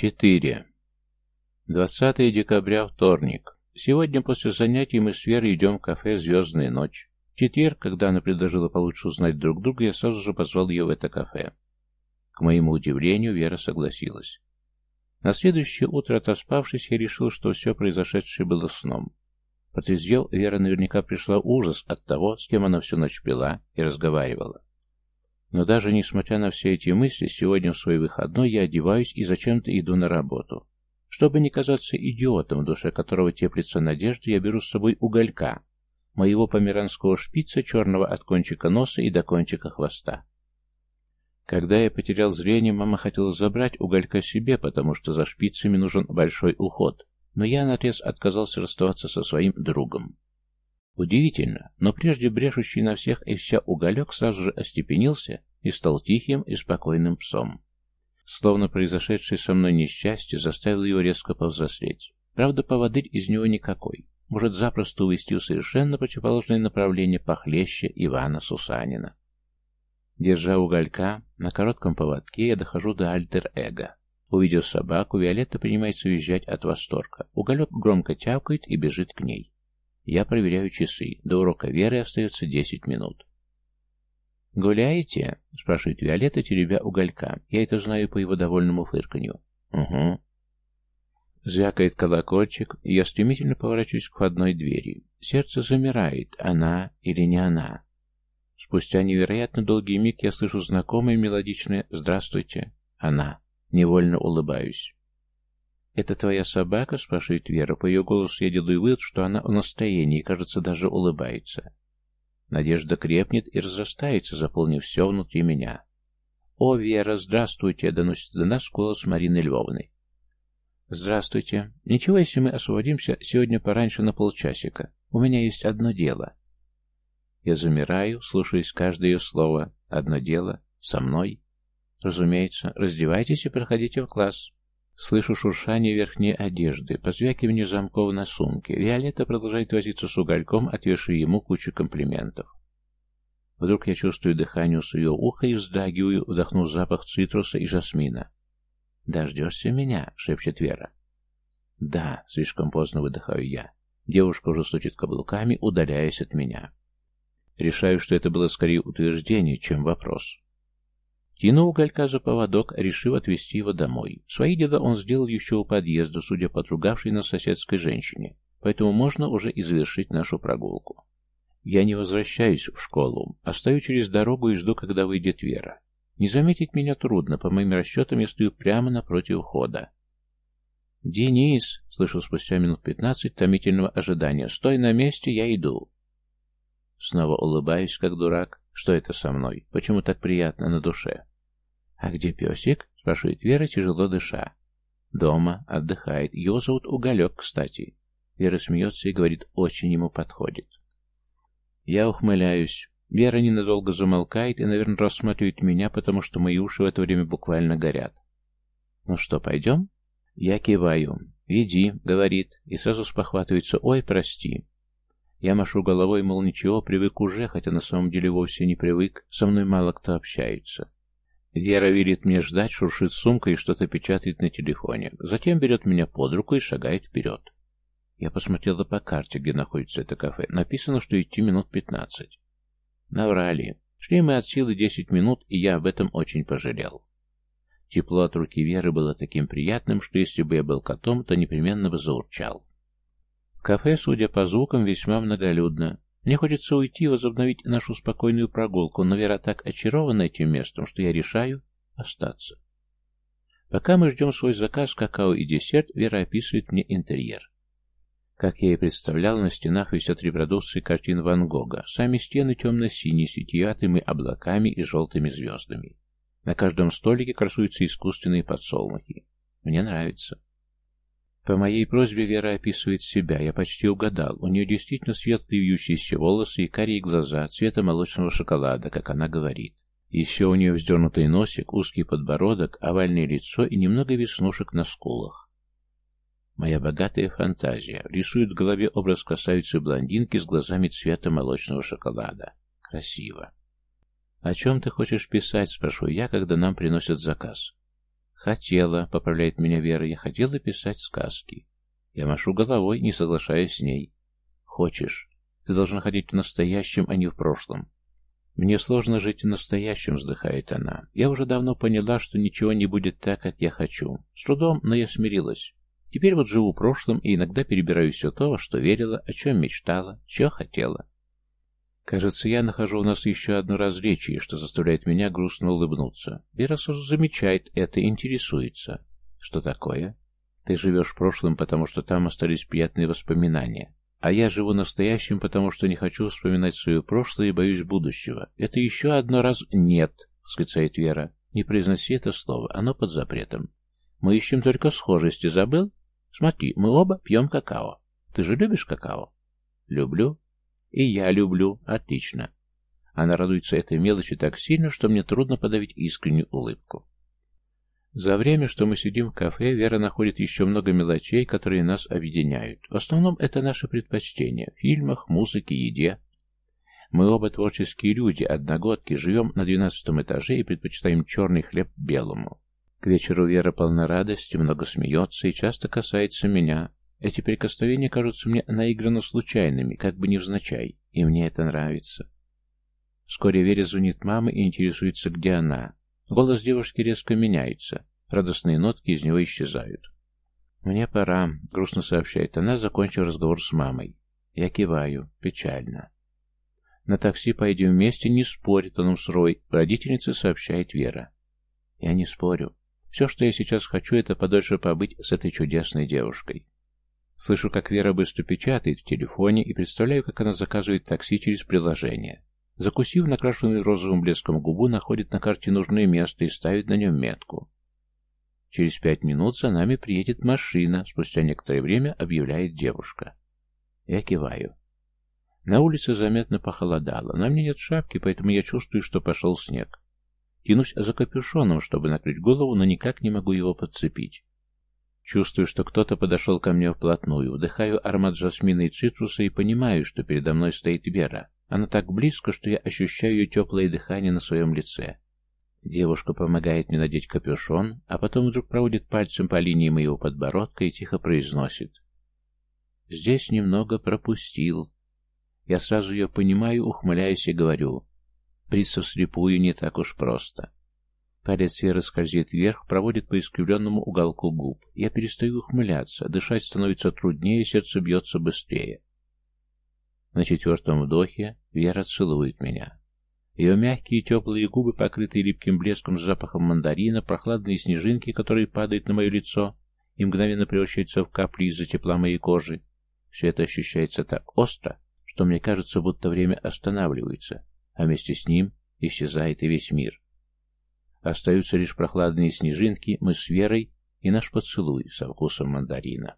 4. 20 декабря, вторник. Сегодня после занятий мы с Верой идем в кафе «Звездная ночь». В четверг, когда она предложила получше узнать друг друга, я сразу же позвал ее в это кафе. К моему удивлению, Вера согласилась. На следующее утро, отоспавшись, я решил, что все произошедшее было сном. Протрезвел, Вера наверняка пришла ужас от того, с кем она всю ночь пила и разговаривала. Но даже несмотря на все эти мысли, сегодня в свой выходной я одеваюсь и зачем-то иду на работу. Чтобы не казаться идиотом, в душе которого теплится надежда, я беру с собой уголька, моего померанского шпица, черного от кончика носа и до кончика хвоста. Когда я потерял зрение, мама хотела забрать уголька себе, потому что за шпицами нужен большой уход, но я наотрез отказался расставаться со своим другом. Удивительно, но прежде брешущий на всех и вся уголек сразу же остепенился и стал тихим и спокойным псом. Словно произошедшее со мной несчастье заставило его резко повзрослеть. Правда, поводырь из него никакой. Может запросто увести в совершенно противоположное направление похлеще Ивана Сусанина. Держа уголька, на коротком поводке я дохожу до альтер-эго. Увидев собаку, Виолетта принимается визжать от восторга. Уголек громко тявкает и бежит к ней. Я проверяю часы. До урока Веры остается десять минут. «Гуляете?» — спрашивает Виолетта, теребя уголька. Я это знаю по его довольному фырканью. «Угу». Звякает колокольчик, и я стремительно поворачиваюсь к входной двери. Сердце замирает, она или не она. Спустя невероятно долгий миг я слышу знакомое мелодичное «Здравствуйте». Она. Невольно улыбаюсь. «Это твоя собака?» — спрашивает Вера. По ее голосу я делаю вывод, что она в настроении кажется, даже улыбается. Надежда крепнет и разрастается, заполнив все внутри меня. «О, Вера, здравствуйте!» — доносится до нас голос Марины Львовны. «Здравствуйте. Ничего, если мы освободимся сегодня пораньше на полчасика. У меня есть одно дело». Я замираю, слушаясь каждое ее слово. «Одно дело? Со мной?» «Разумеется. Раздевайтесь и проходите в класс». Слышу шуршание верхней одежды, позвякивание замков на сумке. Виолетта продолжает возиться с угольком, отвешивая ему кучу комплиментов. Вдруг я чувствую дыхание у своего уха и вздрагиваю, вдохнув запах цитруса и жасмина. «Дождешься меня?» — шепчет Вера. «Да», — слишком поздно выдыхаю я. Девушка уже стучит каблуками, удаляясь от меня. Решаю, что это было скорее утверждение, чем вопрос. Тяну уголька за поводок, решив отвезти его домой. Свои дела он сделал еще у подъезда, судя по отругавшей на соседской женщине, поэтому можно уже и завершить нашу прогулку. Я не возвращаюсь в школу, а стою через дорогу и жду, когда выйдет Вера. Не заметить меня трудно, по моим расчетам я стою прямо напротив входа. «Денис!» — слышу спустя минут пятнадцать томительного ожидания. «Стой на месте, я иду!» Снова улыбаюсь, как дурак. Что это со мной? Почему так приятно на душе? «А где песик?» — спрашивает Вера, тяжело дыша. «Дома, отдыхает. Его зовут Уголек, кстати». Вера смеется и говорит, очень ему подходит. Я ухмыляюсь. Вера ненадолго замолкает и, наверное, рассматривает меня, потому что мои уши в это время буквально горят. «Ну что, пойдем?» Я киваю. «Веди», — говорит, и сразу спохватывается, «Ой, прости». Я машу головой, мол, ничего, привык уже, хотя на самом деле вовсе не привык, со мной мало кто общается. Вера велит мне ждать, шуршит сумкой и что-то печатает на телефоне. Затем берет меня под руку и шагает вперед. Я посмотрела по карте, где находится это кафе. Написано, что идти минут пятнадцать. Наврали. Шли мы от силы десять минут, и я об этом очень пожалел. Тепло от руки Веры было таким приятным, что если бы я был котом, то непременно бы заурчал. В кафе, судя по звукам, весьма многолюдно. Мне хочется уйти и возобновить нашу спокойную прогулку, но Вера так очарована этим местом, что я решаю остаться. Пока мы ждем свой заказ, какао и десерт, Вера описывает мне интерьер. Как я и представлял, на стенах висят репродукции картин Ван Гога. Сами стены темно-синие, с витиеватыми облаками и желтыми звездами. На каждом столике красуются искусственные подсолнухи. Мне нравится. По моей просьбе Вера описывает себя. Я почти угадал. У нее действительно светлые вьющиеся волосы и карие глаза цвета молочного шоколада, как она говорит. Еще у нее вздернутый носик, узкий подбородок, овальное лицо и немного веснушек на скулах. Моя богатая фантазия рисует в голове образ красавицы-блондинки с глазами цвета молочного шоколада. Красиво. «О чем ты хочешь писать?» – спрашиваю я, когда нам приносят заказ. Хотела, поправляет меня Вера, я хотела писать сказки. Я машу головой, не соглашаясь с ней. Хочешь. Ты должна ходить в настоящем, а не в прошлом. Мне сложно жить в настоящем, вздыхает она. Я уже давно поняла, что ничего не будет так, как я хочу. С трудом, но я смирилась. Теперь вот живу прошлым и иногда перебираю все то, во что верила, о чем мечтала, чего хотела. Кажется, я нахожу у нас еще одно различие, что заставляет меня грустно улыбнуться. Вера сразу замечает это и интересуется. Что такое? Ты живешь прошлым, потому что там остались приятные воспоминания. А я живу настоящим, потому что не хочу вспоминать свое прошлое и боюсь будущего. Это еще одно раз «нет», — восклицает Вера. Не произноси это слово, оно под запретом. Мы ищем только схожести, забыл? Смотри, мы оба пьем какао. Ты же любишь какао? Люблю. И я люблю. Отлично. Она радуется этой мелочи так сильно, что мне трудно подавить искреннюю улыбку. За время, что мы сидим в кафе, Вера находит еще много мелочей, которые нас объединяют. В основном это наши предпочтения в фильмах, музыке, еде. Мы оба творческие люди, одногодки, живем на двенадцатом этаже и предпочитаем черный хлеб белому. К вечеру Вера полна радости, много смеется и часто касается меня, эти прикосновения кажутся мне наигранно случайными, как бы невзначай, и мне это нравится. Вскоре Вере звонит мама и интересуется, где она. Голос девушки резко меняется, радостные нотки из него исчезают. «Мне пора», — грустно сообщает она, закончив разговор с мамой. Я киваю, печально. «На такси поедем вместе, не спорит он суровой», — родительница сообщает Вера. «Я не спорю. Все, что я сейчас хочу, это подольше побыть с этой чудесной девушкой». Слышу, как Вера быстро печатает в телефоне и представляю, как она заказывает такси через приложение. Закусив накрашенную розовым блеском губу, находит на карте нужное место и ставит на нем метку. Через пять минут за нами приедет машина, спустя некоторое время объявляет девушка. Я киваю. На улице заметно похолодало. На мне нет шапки, поэтому я чувствую, что пошел снег. Тянусь за капюшоном, чтобы накрыть голову, но никак не могу его подцепить. Чувствую, что кто-то подошел ко мне вплотную, вдыхаю аромат жасмина и цитруса и понимаю, что передо мной стоит Вера. Она так близко, что я ощущаю ее теплое дыхание на своем лице. Девушка помогает мне надеть капюшон, а потом вдруг проводит пальцем по линии моего подбородка и тихо произносит. «Здесь немного пропустил». Я сразу ее понимаю, ухмыляюсь и говорю. «Бриться вслепую не так уж просто». Палец Веры скользит вверх, проводит по искривленному уголку губ. Я перестаю ухмыляться, дышать становится труднее, сердце бьется быстрее. На четвертом вдохе Вера целует меня. Ее мягкие теплые губы, покрытые липким блеском с запахом мандарина, прохладные снежинки, которые падают на мое лицо и мгновенно превращаются в капли из-за тепла моей кожи. Все это ощущается так остро, что мне кажется, будто время останавливается, а вместе с ним исчезает и весь мир. Остаются лишь прохладные снежинки, мы с Верой и наш поцелуй со вкусом мандарина.